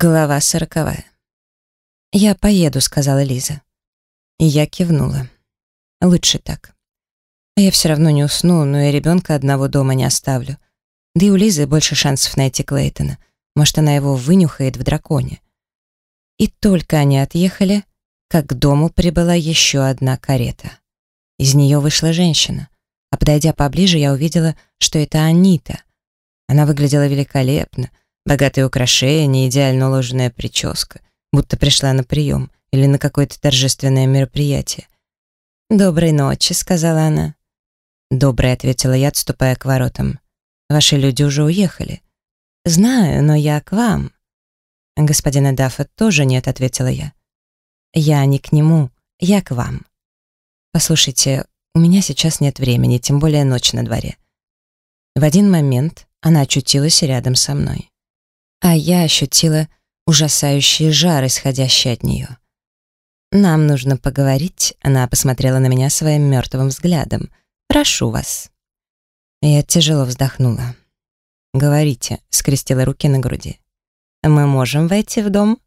Глава сороковая. «Я поеду», — сказала Лиза. И я кивнула. «Лучше так. А я все равно не усну, но и ребенка одного дома не оставлю. Да и у Лизы больше шансов найти Клейтона. Может, она его вынюхает в драконе». И только они отъехали, как к дому прибыла еще одна карета. Из нее вышла женщина, а подойдя поближе, я увидела, что это Анита. Она выглядела великолепно, Богатые украшения, идеально уложенная прическа, будто пришла на прием или на какое-то торжественное мероприятие. «Доброй ночи», — сказала она. «Доброй», — ответила я, отступая к воротам. «Ваши люди уже уехали». «Знаю, но я к вам». «Господина Даффа тоже нет», — ответила я. «Я не к нему, я к вам». «Послушайте, у меня сейчас нет времени, тем более ночь на дворе». В один момент она очутилась рядом со мной а я ощутила ужасающий жар, исходящий от нее. «Нам нужно поговорить», — она посмотрела на меня своим мертвым взглядом. «Прошу вас». Я тяжело вздохнула. «Говорите», — скрестила руки на груди. «Мы можем войти в дом?»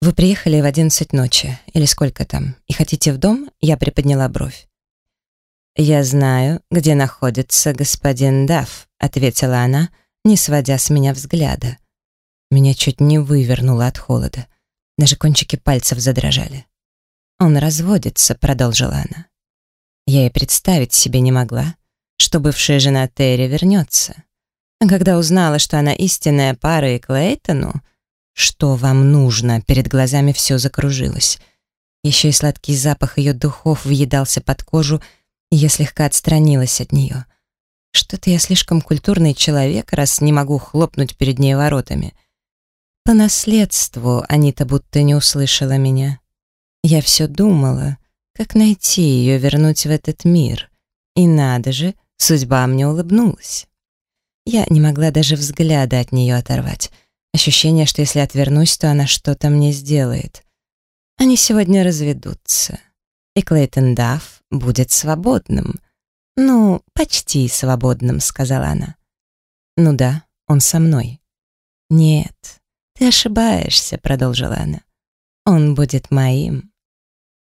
«Вы приехали в одиннадцать ночи, или сколько там, и хотите в дом?» Я приподняла бровь. «Я знаю, где находится господин Дафф», — ответила она, — не сводя с меня взгляда. Меня чуть не вывернуло от холода. Даже кончики пальцев задрожали. «Он разводится», — продолжила она. Я и представить себе не могла, что бывшая жена Терри вернется. А когда узнала, что она истинная пара и Клейтону, что вам нужно, перед глазами все закружилось. Еще и сладкий запах ее духов въедался под кожу, и я слегка отстранилась от нее — что-то я слишком культурный человек, раз не могу хлопнуть перед ней воротами. По наследству Анита будто не услышала меня. Я все думала, как найти ее, вернуть в этот мир. И надо же, судьба мне улыбнулась. Я не могла даже взгляда от нее оторвать. Ощущение, что если отвернусь, то она что-то мне сделает. Они сегодня разведутся. И Клейтон Дафф будет свободным — «Ну, почти свободным», — сказала она. «Ну да, он со мной». «Нет, ты ошибаешься», — продолжила она. «Он будет моим».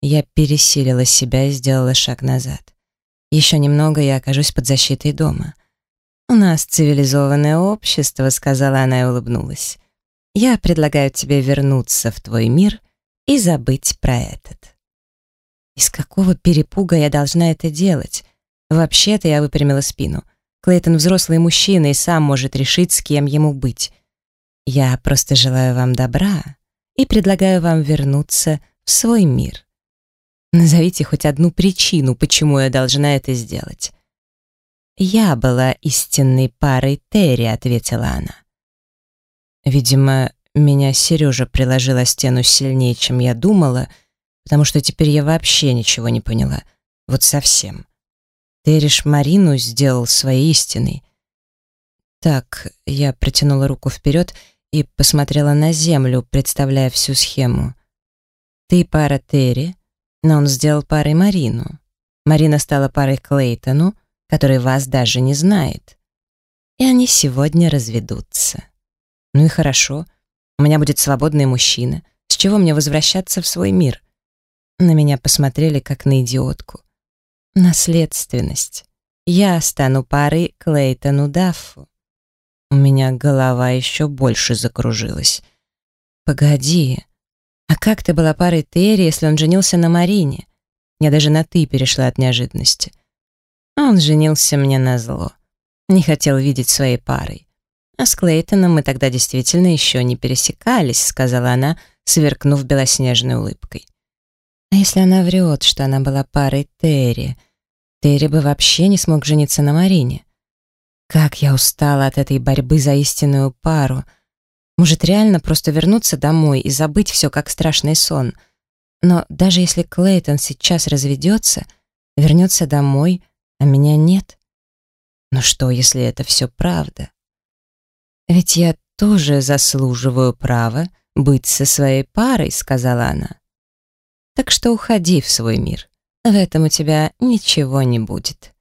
Я пересилила себя и сделала шаг назад. Еще немного я окажусь под защитой дома. «У нас цивилизованное общество», — сказала она и улыбнулась. «Я предлагаю тебе вернуться в твой мир и забыть про этот». Из какого перепуга я должна это делать? Вообще-то я выпрямила спину. Клейтон взрослый мужчина и сам может решить, с кем ему быть. Я просто желаю вам добра и предлагаю вам вернуться в свой мир. Назовите хоть одну причину, почему я должна это сделать. «Я была истинной парой Терри», — ответила она. Видимо, меня Сережа приложила стену сильнее, чем я думала, потому что теперь я вообще ничего не поняла. Вот совсем. Тереш Марину сделал своей истиной. Так, я протянула руку вперед и посмотрела на землю, представляя всю схему. Ты пара Терри, но он сделал парой Марину. Марина стала парой Клейтону, который вас даже не знает. И они сегодня разведутся. Ну и хорошо, у меня будет свободный мужчина. С чего мне возвращаться в свой мир? На меня посмотрели, как на идиотку. Наследственность. Я стану парой Клейтону Даффу. У меня голова еще больше закружилась. Погоди, а как ты была парой Терри, если он женился на Марине? Я даже на «ты» перешла от неожиданности. Он женился мне на зло. Не хотел видеть своей парой. А с Клейтоном мы тогда действительно еще не пересекались, сказала она, сверкнув белоснежной улыбкой. А если она врет, что она была парой Терри? Терри бы вообще не смог жениться на Марине. Как я устала от этой борьбы за истинную пару. Может, реально просто вернуться домой и забыть все как страшный сон. Но даже если Клейтон сейчас разведется, вернется домой, а меня нет. Ну что, если это все правда? Ведь я тоже заслуживаю права быть со своей парой, сказала она. Так что уходи в свой мир. В этом у тебя ничего не будет.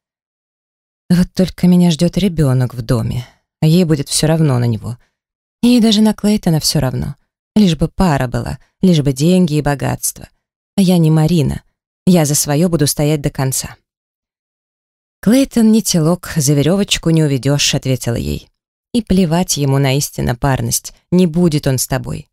Вот только меня ждет ребенок в доме, а ей будет все равно на него. И даже на Клейтона все равно. Лишь бы пара была, лишь бы деньги и богатство. А я не Марина. Я за свое буду стоять до конца. «Клейтон не телок, за веревочку не уведешь», — ответила ей. «И плевать ему на истинно парность, не будет он с тобой».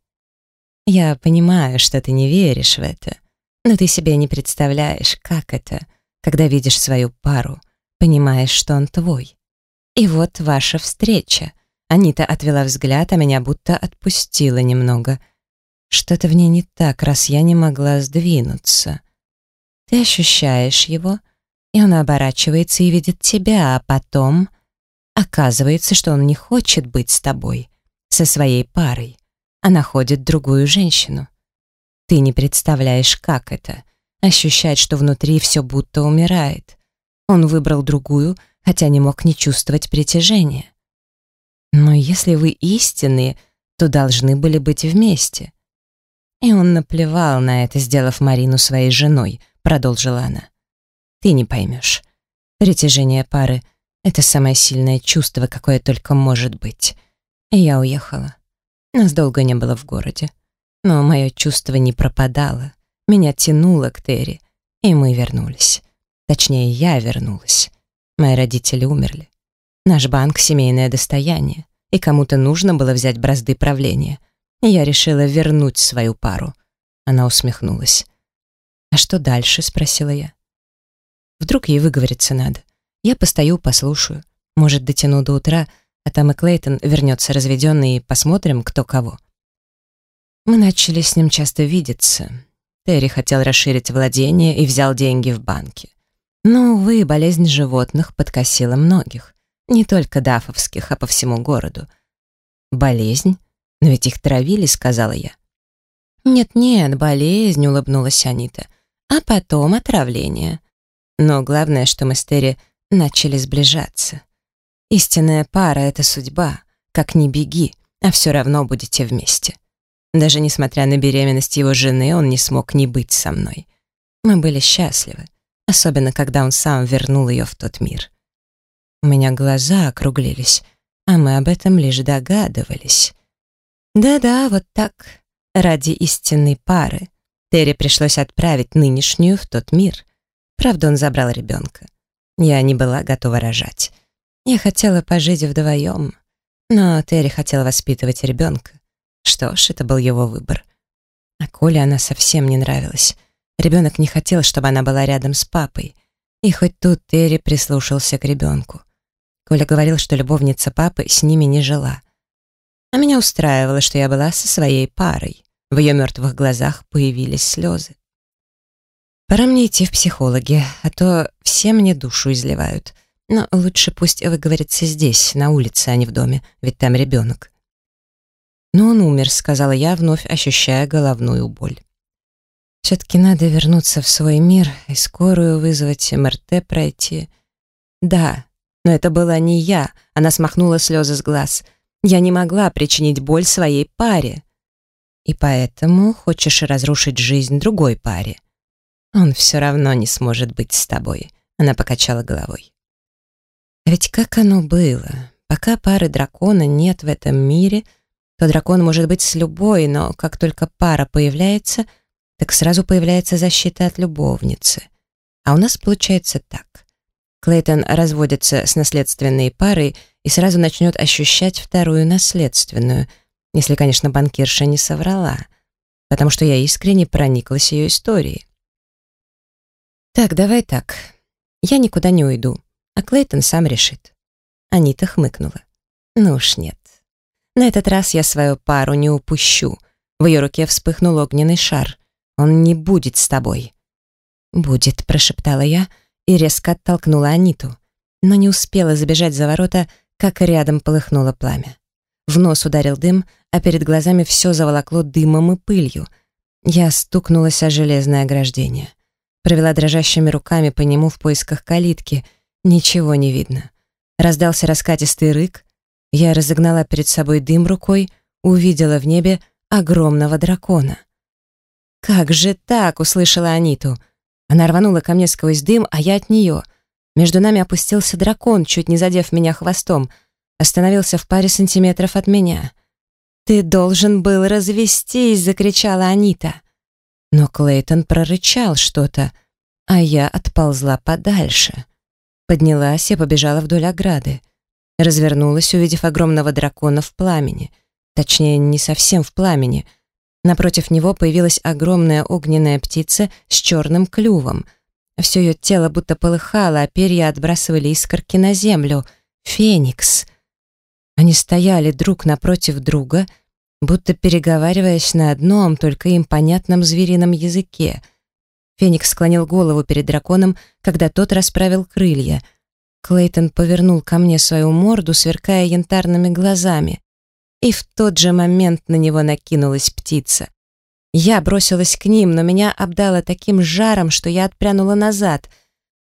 «Я понимаю, что ты не веришь в это, но ты себе не представляешь, как это, когда видишь свою пару, понимаешь, что он твой. И вот ваша встреча». Анита отвела взгляд, а меня будто отпустила немного. Что-то в ней не так, раз я не могла сдвинуться. Ты ощущаешь его, и он оборачивается и видит тебя, а потом... Оказывается, что он не хочет быть с тобой, со своей парой, а находит другую женщину. Ты не представляешь, как это — ощущать, что внутри все будто умирает. Он выбрал другую, хотя не мог не чувствовать притяжения. Но если вы истинные, то должны были быть вместе. И он наплевал на это, сделав Марину своей женой, продолжила она. Ты не поймешь. Притяжение пары — это самое сильное чувство, какое только может быть. И я уехала. Нас долго не было в городе. Но мое чувство не пропадало. Меня тянуло к Терри, и мы вернулись. Точнее, я вернулась. Мои родители умерли. Наш банк — семейное достояние, и кому-то нужно было взять бразды правления. я решила вернуть свою пару. Она усмехнулась. «А что дальше?» — спросила я. «Вдруг ей выговориться надо. Я постою, послушаю. Может, дотяну до утра, а там и Клейтон вернется разведенный, и посмотрим, кто кого». Мы начали с ним часто видеться. Терри хотел расширить владение и взял деньги в банке. Но, увы, болезнь животных подкосила многих. Не только дафовских, а по всему городу. «Болезнь? Но ведь их травили», — сказала я. «Нет-нет, болезнь», — улыбнулась Анита. «А потом отравление. Но главное, что мы с Терри начали сближаться. Истинная пара — это судьба. Как ни беги, а все равно будете вместе. Даже несмотря на беременность его жены, он не смог не быть со мной. Мы были счастливы, особенно когда он сам вернул ее в тот мир. У меня глаза округлились, а мы об этом лишь догадывались. Да-да, вот так, ради истинной пары. Терри пришлось отправить нынешнюю в тот мир. Правда, он забрал ребенка. Я не была готова рожать. Я хотела пожить вдвоем, но Терри хотел воспитывать ребенка. Что ж, это был его выбор. А Коле она совсем не нравилась. Ребенок не хотел, чтобы она была рядом с папой. И хоть тут Терри прислушался к ребенку. Коля говорил, что любовница папы с ними не жила. А меня устраивало, что я была со своей парой. В ее мертвых глазах появились слезы. Пора мне идти в психологи, а то все мне душу изливают. Но лучше пусть выговорится здесь, на улице, а не в доме, ведь там ребенок. Но он умер, сказала я, вновь ощущая головную боль. Все-таки надо вернуться в свой мир и скорую вызвать, МРТ пройти. Да, но это была не я, она смахнула слезы с глаз. Я не могла причинить боль своей паре. И поэтому хочешь разрушить жизнь другой паре. Он все равно не сможет быть с тобой. Она покачала головой. Ведь как оно было? Пока пары дракона нет в этом мире, то дракон может быть с любой, но как только пара появляется, так сразу появляется защита от любовницы. А у нас получается так. Клейтон разводится с наследственной парой и сразу начнет ощущать вторую наследственную, если, конечно, банкирша не соврала, потому что я искренне прониклась ее историей. «Так, давай так. Я никуда не уйду, а Клейтон сам решит». Анита хмыкнула. «Ну уж нет. На этот раз я свою пару не упущу». В ее руке вспыхнул огненный шар. «Он не будет с тобой». «Будет», — прошептала я, — и резко оттолкнула Аниту, но не успела забежать за ворота, как рядом полыхнуло пламя. В нос ударил дым, а перед глазами все заволокло дымом и пылью. Я стукнулась о железное ограждение. Провела дрожащими руками по нему в поисках калитки. Ничего не видно. Раздался раскатистый рык. Я разогнала перед собой дым рукой, увидела в небе огромного дракона. «Как же так?» — услышала Аниту — она рванула ко мне сквозь дым, а я от нее. Между нами опустился дракон, чуть не задев меня хвостом. Остановился в паре сантиметров от меня. «Ты должен был развестись!» — закричала Анита. Но Клейтон прорычал что-то, а я отползла подальше. Поднялась и побежала вдоль ограды. Развернулась, увидев огромного дракона в пламени. Точнее, не совсем в пламени. Напротив него появилась огромная огненная птица с черным клювом. Все ее тело будто полыхало, а перья отбрасывали искорки на землю. Феникс. Они стояли друг напротив друга, будто переговариваясь на одном, только им понятном зверином языке. Феникс склонил голову перед драконом, когда тот расправил крылья. Клейтон повернул ко мне свою морду, сверкая янтарными глазами. И в тот же момент на него накинулась птица. Я бросилась к ним, но меня обдало таким жаром, что я отпрянула назад.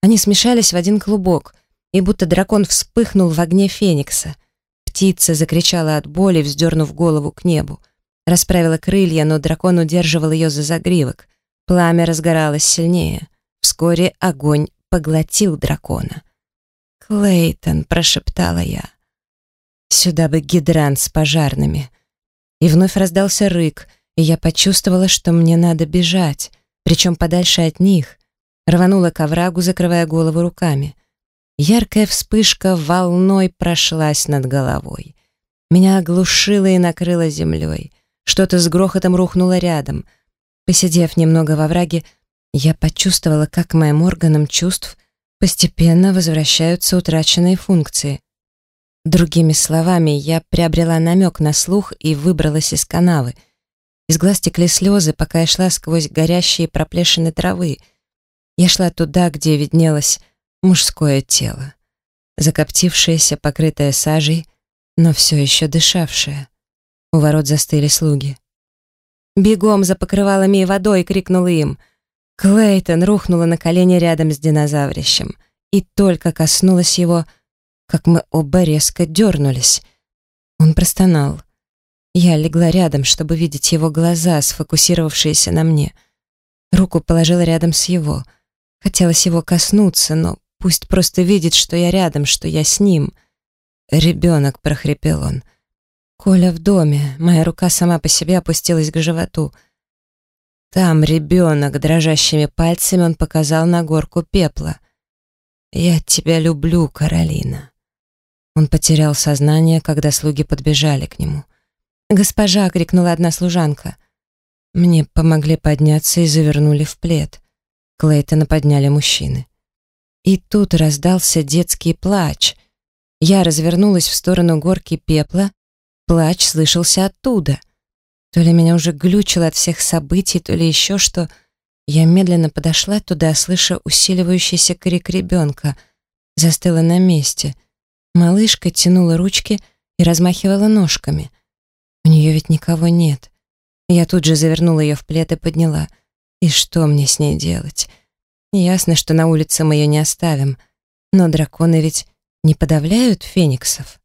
Они смешались в один клубок, и будто дракон вспыхнул в огне феникса. Птица закричала от боли, вздернув голову к небу. Расправила крылья, но дракон удерживал ее за загривок. Пламя разгоралось сильнее. Вскоре огонь поглотил дракона. «Клейтон», — прошептала я. «Сюда бы гидрант с пожарными». И вновь раздался рык, и я почувствовала, что мне надо бежать, причем подальше от них. Рванула к оврагу, закрывая голову руками. Яркая вспышка волной прошлась над головой. Меня оглушило и накрыло землей. Что-то с грохотом рухнуло рядом. Посидев немного во враге, я почувствовала, как моим органам чувств постепенно возвращаются утраченные функции. Другими словами, я приобрела намек на слух и выбралась из канавы. Из глаз текли слезы, пока я шла сквозь горящие проплешины травы. Я шла туда, где виднелась мужское тело, закоптившееся, покрытое сажей, но все еще дышавшее. У ворот застыли слуги. «Бегом за покрывалами и водой!» — крикнул им. Клейтон рухнула на колени рядом с динозаврищем, и только коснулась его, как мы оба резко дернулись. Он простонал. Я легла рядом, чтобы видеть его глаза, сфокусировавшиеся на мне. Руку положила рядом с его. Хотелось его коснуться, но Пусть просто видит, что я рядом, что я с ним. «Ребенок», — прохрипел он. «Коля в доме». Моя рука сама по себе опустилась к животу. «Там ребенок», — дрожащими пальцами он показал на горку пепла. «Я тебя люблю, Каролина». Он потерял сознание, когда слуги подбежали к нему. «Госпожа!» — крикнула одна служанка. Мне помогли подняться и завернули в плед. Клейтона подняли мужчины. И тут раздался детский плач. Я развернулась в сторону горки пепла. Плач слышался оттуда. То ли меня уже глючило от всех событий, то ли еще что. Я медленно подошла туда, слыша усиливающийся крик ребенка. Застыла на месте. Малышка тянула ручки и размахивала ножками. У нее ведь никого нет. Я тут же завернула ее в плед и подняла. И что мне с ней делать? Ясно, что на улице мы ее не оставим. Но драконы ведь не подавляют фениксов.